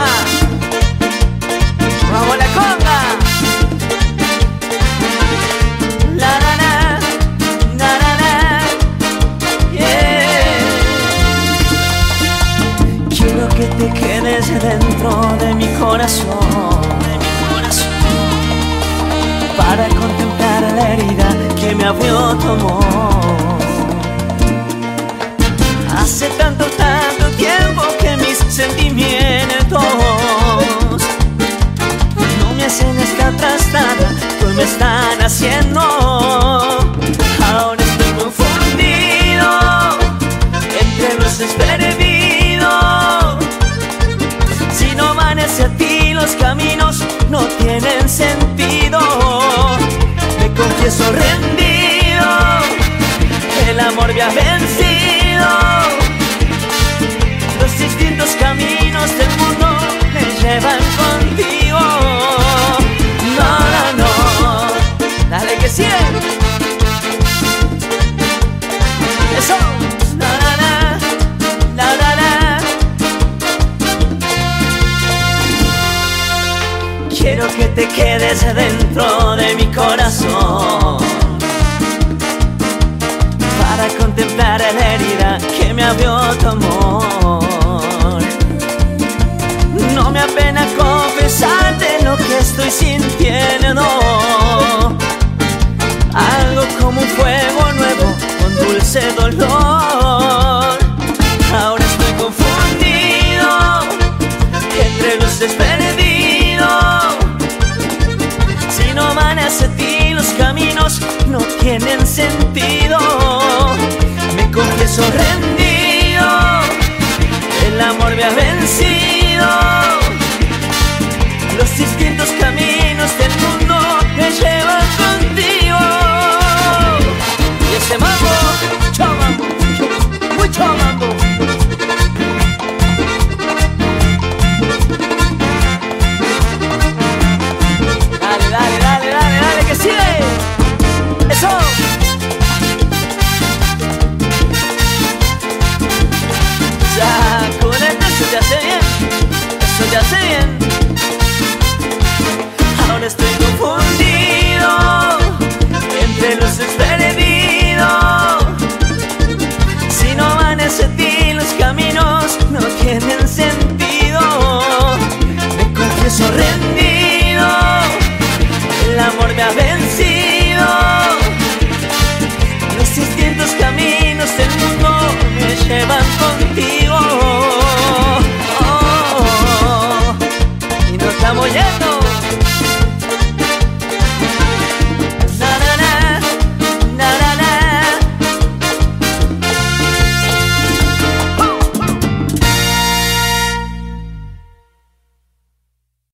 conga. Vamos la conga. La la, yeah. Quiero que te quedes dentro de mi corazón, de mi corazón, para contemplar la herida que me abrió tu amor. Haciendo. Ahora estoy confundido, entre luces perdido. Si no van hacia ti, los caminos no tienen sentido. Me confieso rendido, el amor me ha vencido. Te quedes dentro de mi corazón para contemplar la herida que me abrió tu. Distintos caminos del tiene